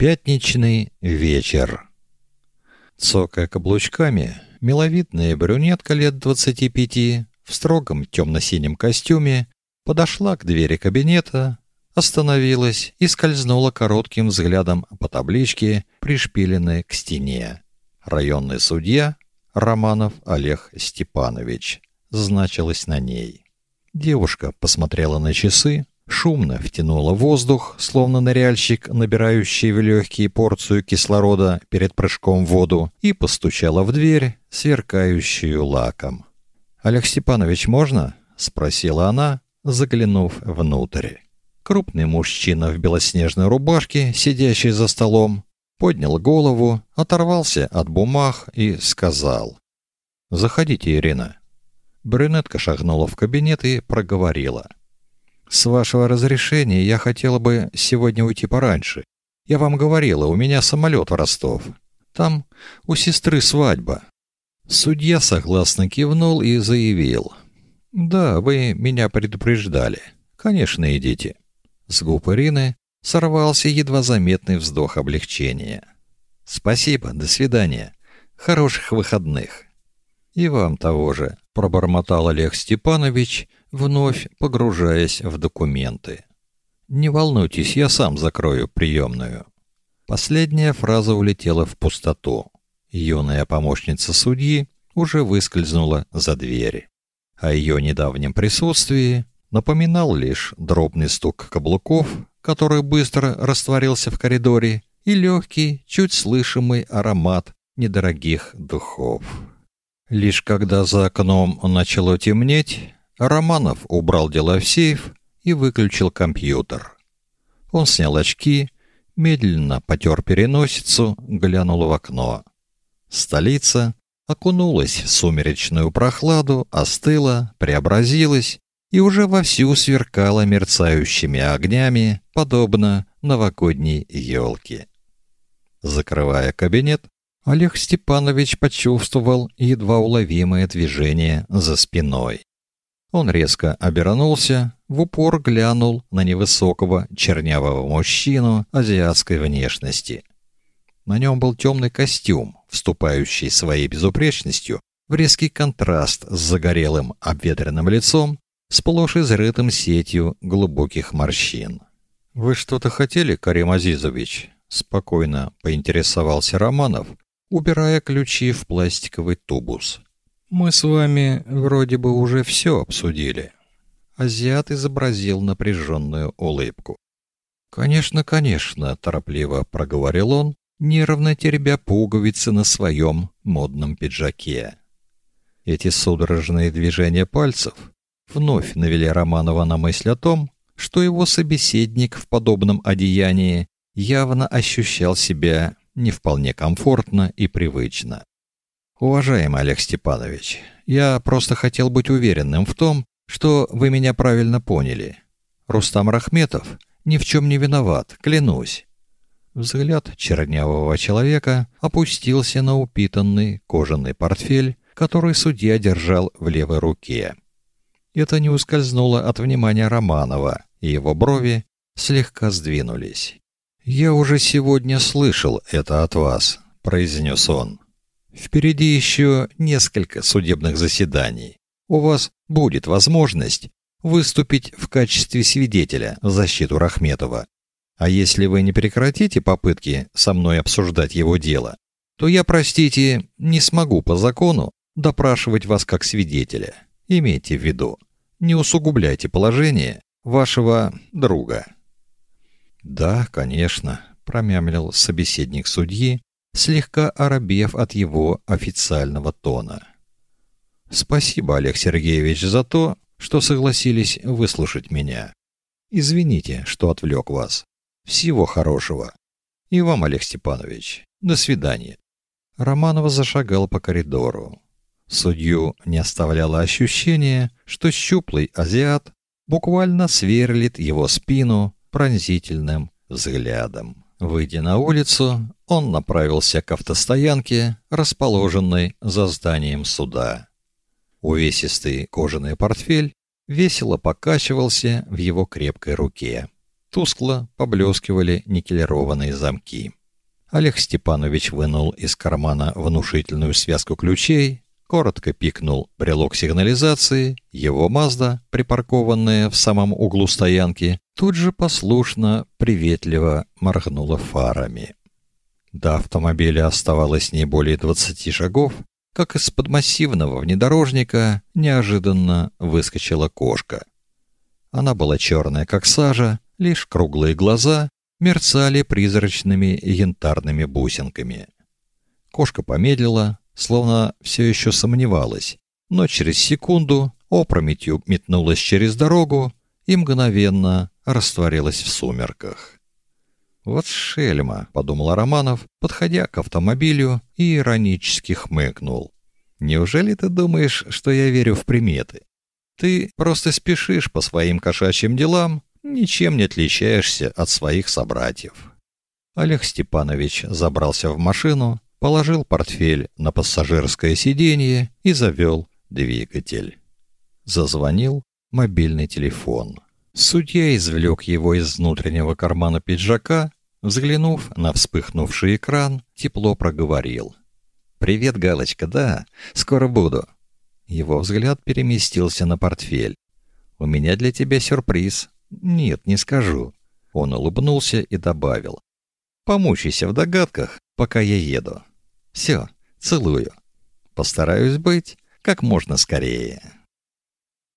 Пятничный вечер. Цокая каблучками, миловидная брюнетка лет двадцати пяти в строгом темно-синем костюме подошла к двери кабинета, остановилась и скользнула коротким взглядом по табличке, пришпиленной к стене. Районный судья Романов Олег Степанович значилось на ней. Девушка посмотрела на часы, шумно втянула воздух, словно ныряльщик, набирающий в легкие порцию кислорода перед прыжком в воду, и постучала в дверь, сверкающую лаком. «Олег Степанович, можно?» — спросила она, заглянув внутрь. Крупный мужчина в белоснежной рубашке, сидящий за столом, поднял голову, оторвался от бумаг и сказал: "Заходите, Ирина". Брюнетка шагнула в кабинет и проговорила: с вашего разрешения я хотела бы сегодня уйти пораньше. Я вам говорила, у меня самолет в Ростов. Там у сестры свадьба. Судья согласно кивнул и заявил: "Да, вы меня предупреждали. Конечно, идите". С губ Ирины сорвался едва заметный вздох облегчения. "Спасибо, до свидания. Хороших выходных". И вам того же, пробормотал Олег Степанович вновь погружаясь в документы. Не волнуйтесь, я сам закрою приемную. Последняя фраза улетела в пустоту. Юная помощница судьи уже выскользнула за дверь. О ее недавнем присутствии напоминал лишь дробный стук каблуков, который быстро растворился в коридоре, и легкий, чуть слышимый аромат недорогих духов. Лишь когда за окном начало темнеть, Романов убрал дела в сейф и выключил компьютер. Он снял очки, медленно потер переносицу, глянул в окно. Столица окунулась в сумеречную прохладу, остыла, преобразилась и уже вовсю сверкала мерцающими огнями, подобно новогодней елке. Закрывая кабинет, Олег Степанович почувствовал едва уловимое движение за спиной. Он резко обернулся, в упор глянул на невысокого чернявого мужчину азиатской внешности. На нем был темный костюм, вступающий своей безупречностью в резкий контраст с загорелым обветренным лицом, сплошь изрытым сетью глубоких морщин. «Вы что-то хотели, Карим Азизович?» — спокойно поинтересовался Романов, убирая ключи в пластиковый тубус. Мы с вами вроде бы уже все обсудили. Азиат изобразил напряженную улыбку. Конечно, конечно, торопливо проговорил он, нервно теребя пуговицы на своем модном пиджаке. Эти судорожные движения пальцев вновь навели Романова на мысль о том, что его собеседник в подобном одеянии явно ощущал себя не вполне комфортно и привычно. Уважаемый Олег Степанович, я просто хотел быть уверенным в том, что вы меня правильно поняли. Рустам Рахметов ни в чем не виноват, клянусь. Взгляд чернявого человека опустился на упитанный кожаный портфель, который судья держал в левой руке. Это не ускользнуло от внимания Романова, и его брови слегка сдвинулись. «Я уже сегодня слышал это от вас», — произнес он. Впереди еще несколько судебных заседаний. У вас будет возможность выступить в качестве свидетеля в защиту Рахметова. А если вы не прекратите попытки со мной обсуждать его дело, то я, простите, не смогу по закону допрашивать вас как свидетеля. Имейте в виду, не усугубляйте положение вашего друга. Да, конечно, промямлил собеседник судьи, слегка оробев от его официального тона. Спасибо, Олег Сергеевич, за то, что согласились выслушать меня. Извините, что отвлек вас. Всего хорошего. И вам, Олег Степанович. До свидания. Романова зашагал по коридору. Судью не оставляло ощущение, что щуплый азиат буквально сверлит его спину пронзительным взглядом. Выйдя на улицу, он направился к автостоянке, расположенной за зданием суда. Увесистый кожаный портфель весело покачивался в его крепкой руке. Тускло поблескивали никелированные замки. Олег Степанович вынул из кармана внушительную связку ключей, коротко пикнул брелок сигнализации, его Мазда, припаркованная в самом углу стоянки, тут же послушно, приветливо моргнула фарами. До автомобиля оставалось не более 20 шагов, как из-под массивного внедорожника неожиданно выскочила кошка. Она была черная, как сажа, лишь круглые глаза мерцали призрачными янтарными бусинками. Кошка помедлила, словно все еще сомневалась, но через секунду опрометью метнулась через дорогу и мгновенно растворилась в сумерках. «Вот шельма», — подумал Романов, подходя к автомобилю и иронически хмыкнул. «Неужели ты думаешь, что я верю в приметы? Ты просто спешишь по своим кошачьим делам, ничем не отличаешься от своих собратьев». Олег Степанович забрался в машину, положил портфель на пассажирское сиденье и завел двигатель. Зазвонил мобильный телефон. Судья извлек его из внутреннего кармана пиджака, взглянув на вспыхнувший экран, тепло проговорил. «Привет, Галочка, да, скоро буду». Его взгляд переместился на портфель. «У меня для тебя сюрприз». «Нет, не скажу». Он улыбнулся и добавил. «Помучайся в догадках, пока я еду». Все, целую. Постараюсь быть как можно скорее.